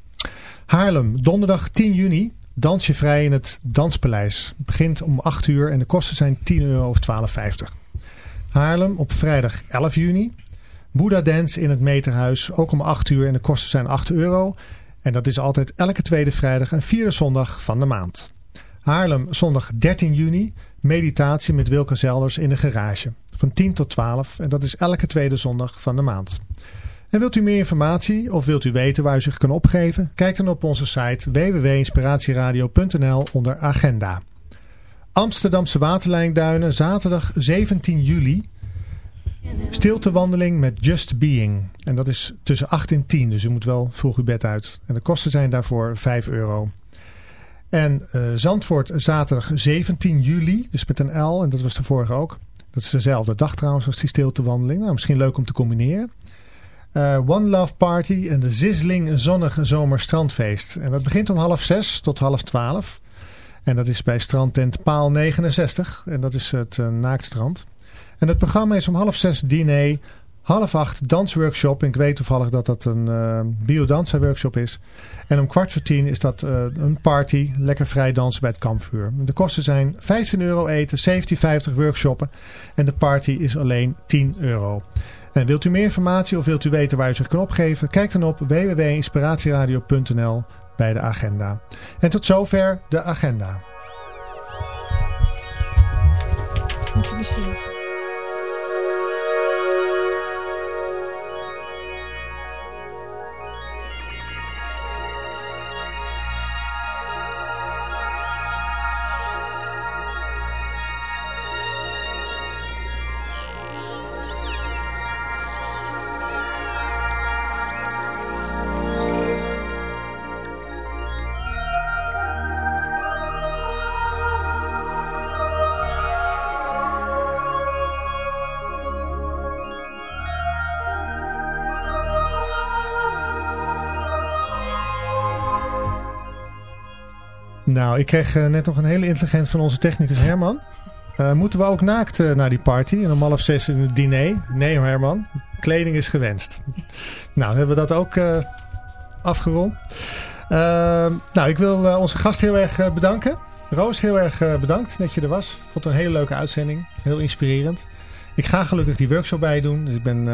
Haarlem, donderdag 10 juni, dans je vrij in het Danspaleis. Begint om 8 uur en de kosten zijn 10 euro of 12,50. Haarlem op vrijdag 11 juni. Boeddha Dance in het Meterhuis, ook om 8 uur en de kosten zijn 8 euro. En dat is altijd elke tweede vrijdag en vierde zondag van de maand. Haarlem, zondag 13 juni, meditatie met Wilke Zelders in de garage. Van 10 tot 12 en dat is elke tweede zondag van de maand. En wilt u meer informatie of wilt u weten waar u zich kan opgeven? Kijk dan op onze site www.inspiratieradio.nl onder agenda. Amsterdamse Waterlijnduinen, zaterdag 17 juli. Stiltewandeling met Just Being. En dat is tussen 8 en 10, dus u moet wel vroeg uw bed uit. En de kosten zijn daarvoor 5 euro. En eh, Zandvoort zaterdag 17 juli, dus met een L. En dat was de vorige ook. Dat is dezelfde dag trouwens als die stiltewandeling. Nou, misschien leuk om te combineren. Eh, One Love Party en de Zisling Zonnig Zomer Strandfeest. En dat begint om half zes tot half twaalf. En dat is bij strandtent Paal 69. En dat is het uh, Naaktstrand. En het programma is om half zes diner, half acht dansworkshop. Ik weet toevallig dat dat een uh, biodanza workshop is. En om kwart voor tien is dat uh, een party, lekker vrij dansen bij het kampvuur. De kosten zijn 15 euro eten, 17,50 workshoppen. En de party is alleen 10 euro. En wilt u meer informatie of wilt u weten waar u zich kan opgeven? Kijk dan op www.inspiratieradio.nl bij de agenda. En tot zover de agenda. Nou, ik kreeg uh, net nog een hele intelligent van onze technicus Herman. Uh, moeten we ook naakt uh, naar die party? En om half zes in het diner? Nee Herman, kleding is gewenst. nou, dan hebben we dat ook afgerond. nou, ik wil onze gast heel erg bedanken. Roos, heel erg bedankt dat je er was. Ik vond het een hele leuke uitzending. Heel inspirerend. Ik ga gelukkig die workshop bij doen. Dus ik ben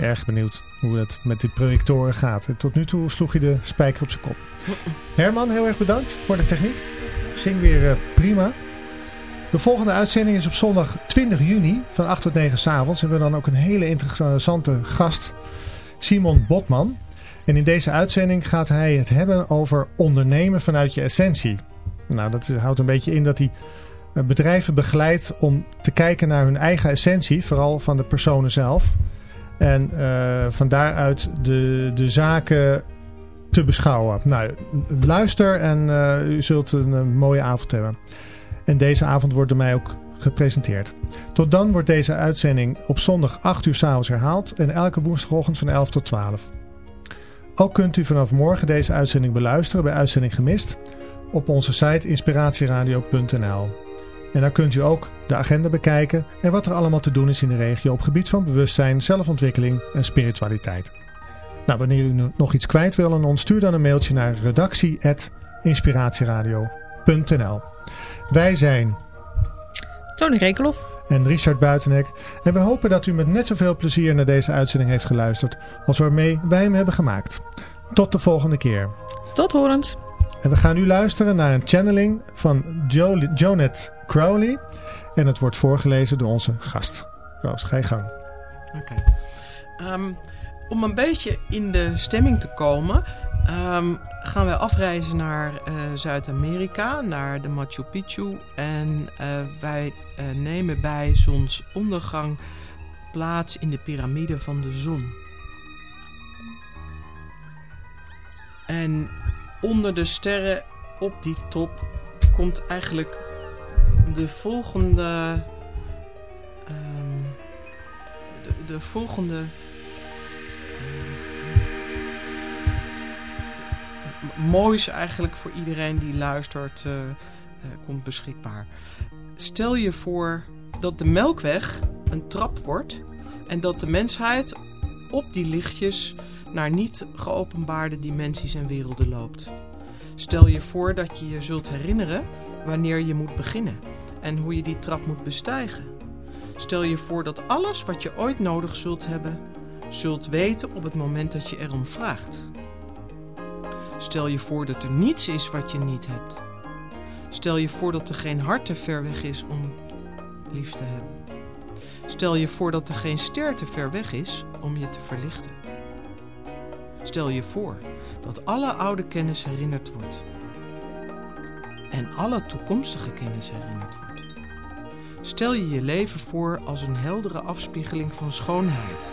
erg benieuwd hoe het met die projectoren gaat. En tot nu toe sloeg je de spijker op zijn kop. Herman, heel erg bedankt voor de techniek. Ging weer uh, prima. De volgende uitzending is op zondag 20 juni van 8 tot 9 s avonds. En we hebben dan ook een hele interessante gast, Simon Botman. En in deze uitzending gaat hij het hebben over ondernemen vanuit je essentie. Nou, dat houdt een beetje in dat hij bedrijven begeleidt om te kijken naar hun eigen essentie, vooral van de personen zelf. En uh, van daaruit de, de zaken te beschouwen. Nou, luister en uh, u zult een, een, mooie avond hebben. En deze avond wordt door mij ook gepresenteerd. Tot dan wordt deze uitzending op zondag 8 uur s'avonds herhaald en elke woensdagochtend van 11 tot 12. Ook kunt u vanaf morgen deze uitzending beluisteren bij Uitzending Gemist op onze site inspiratieradio.nl. En daar kunt u ook de agenda bekijken en wat er allemaal te doen is in de regio op gebied van bewustzijn, zelfontwikkeling en spiritualiteit. Nou, wanneer u nog iets kwijt wil aan ons, stuur dan een mailtje naar redactie.inspiratieradio.nl Wij zijn Tony Rekeloff en Richard Buitenek en we hopen dat u met net zoveel plezier naar deze uitzending heeft geluisterd als waarmee wij hem hebben gemaakt. Tot de volgende keer. Tot horens. En we gaan nu luisteren naar een channeling van jo Jonet Crowley. En het wordt voorgelezen door onze gast. Roos, ga je gang. Oké. Okay. Um, om een beetje in de stemming te komen, um, gaan we afreizen naar uh, Zuid-Amerika, naar de Machu Picchu. En uh, wij uh, nemen bij zonsondergang plaats in de piramide van de zon. En onder de sterren op die top komt eigenlijk de volgende. De, de volgende moois eigenlijk voor iedereen die luistert uh, uh, komt beschikbaar. Stel je voor dat de Melkweg een trap wordt en dat de mensheid op die lichtjes naar niet geopenbaarde dimensies en werelden loopt. Stel je voor dat je je zult herinneren wanneer je moet beginnen en hoe je die trap moet bestijgen. Stel je voor dat alles wat je ooit nodig zult hebben, zult weten op het moment dat je erom vraagt. Stel je voor dat er niets is wat je niet hebt. Stel je voor dat er geen hart te ver weg is om lief te hebben. Stel je voor dat er geen ster te ver weg is om je te verlichten. Stel je voor dat alle oude kennis herinnerd wordt. En alle toekomstige kennis herinnerd wordt. Stel je je leven voor als een heldere afspiegeling van schoonheid.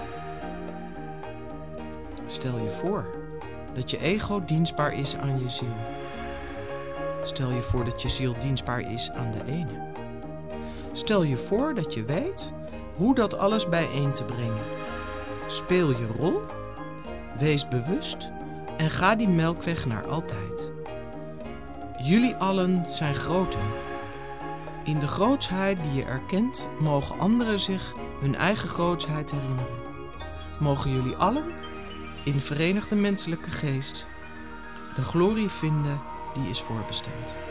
Stel je voor dat je ego dienstbaar is aan je ziel. Stel je voor dat je ziel dienstbaar is aan de ene. Stel je voor dat je weet hoe dat alles bijeen te brengen. Speel je rol, wees bewust en ga die melkweg naar altijd. Jullie allen zijn groten. In de grootsheid die je erkent, mogen anderen zich hun eigen grootsheid herinneren. Mogen jullie allen in verenigde menselijke geest de glorie vinden die is voorbestemd.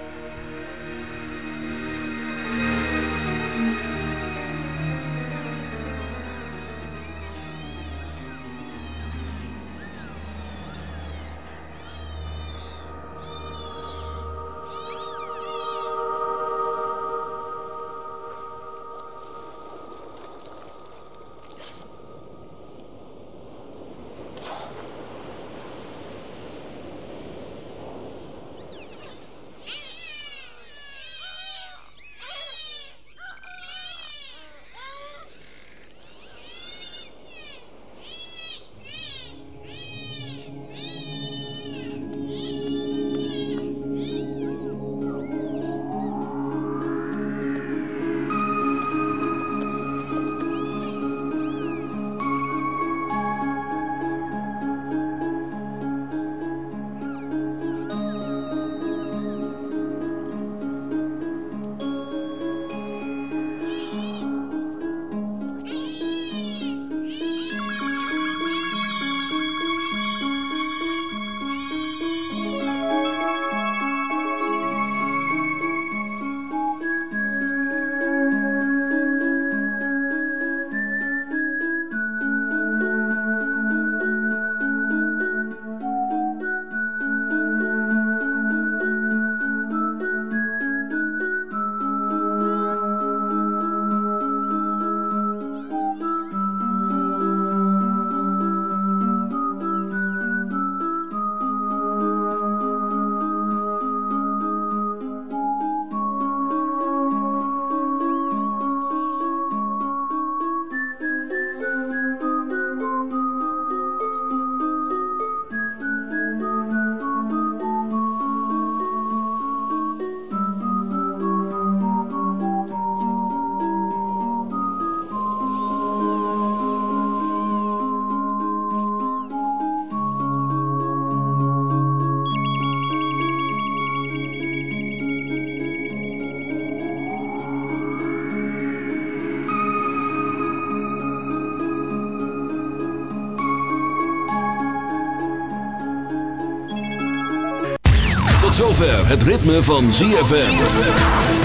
Zover het ritme van ZFM.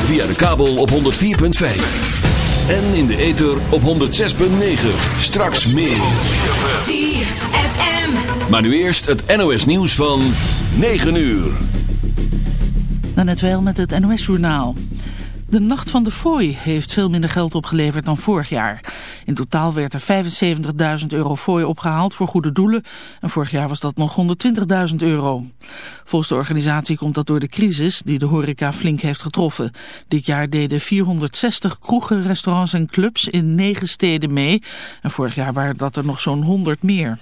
Via de kabel op 104.5. En in de ether op 106.9. Straks meer. ZFM. Maar nu eerst het NOS nieuws van 9 uur. Dan net wel met het NOS-journaal. De Nacht van de Fooi heeft veel minder geld opgeleverd dan vorig jaar. In totaal werd er 75.000 euro fooi opgehaald voor goede doelen. En vorig jaar was dat nog 120.000 euro. Volgens de organisatie komt dat door de crisis die de horeca flink heeft getroffen. Dit jaar deden 460 kroegen, restaurants en clubs in negen steden mee. En vorig jaar waren dat er nog zo'n 100 meer.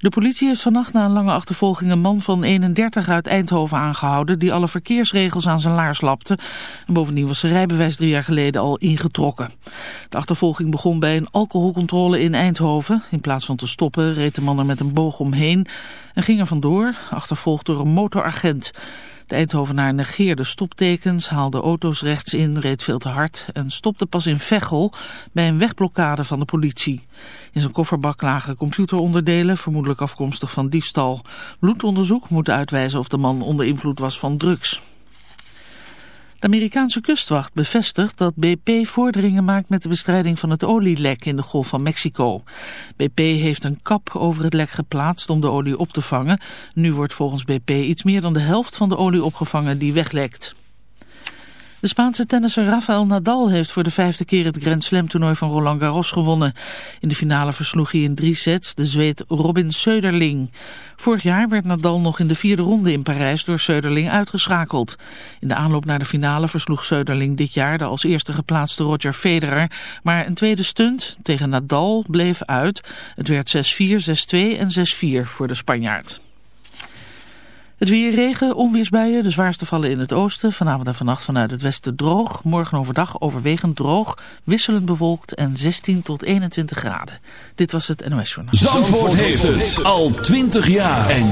De politie heeft vannacht na een lange achtervolging een man van 31 uit Eindhoven aangehouden die alle verkeersregels aan zijn laars lapte. En bovendien was zijn rijbewijs drie jaar geleden al ingetrokken. De achtervolging begon bij een alcoholcontrole in Eindhoven. In plaats van te stoppen reed de man er met een boog omheen en ging er vandoor, achtervolgd door een motoragent. De Eindhovenaar negeerde stoptekens, haalde auto's rechts in, reed veel te hard en stopte pas in Veghel bij een wegblokkade van de politie. In zijn kofferbak lagen computeronderdelen, vermoedelijk afkomstig van diefstal. Bloedonderzoek moet uitwijzen of de man onder invloed was van drugs. De Amerikaanse kustwacht bevestigt dat BP vorderingen maakt met de bestrijding van het olielek in de Golf van Mexico. BP heeft een kap over het lek geplaatst om de olie op te vangen. Nu wordt volgens BP iets meer dan de helft van de olie opgevangen die weglekt. De Spaanse tennisser Rafael Nadal heeft voor de vijfde keer het Grand Slam toernooi van Roland Garros gewonnen. In de finale versloeg hij in drie sets de Zweed Robin Söderling. Vorig jaar werd Nadal nog in de vierde ronde in Parijs door Söderling uitgeschakeld. In de aanloop naar de finale versloeg Söderling dit jaar de als eerste geplaatste Roger Federer. Maar een tweede stunt tegen Nadal bleef uit. Het werd 6-4, 6-2 en 6-4 voor de Spanjaard. Het weer regen, onweersbuien, de zwaarste vallen in het oosten. Vanavond en vannacht vanuit het westen droog. Morgen overdag overwegend droog, wisselend bewolkt en 16 tot 21 graden. Dit was het NOS Journaal. Zandvoort, heeft het al 20 jaar. En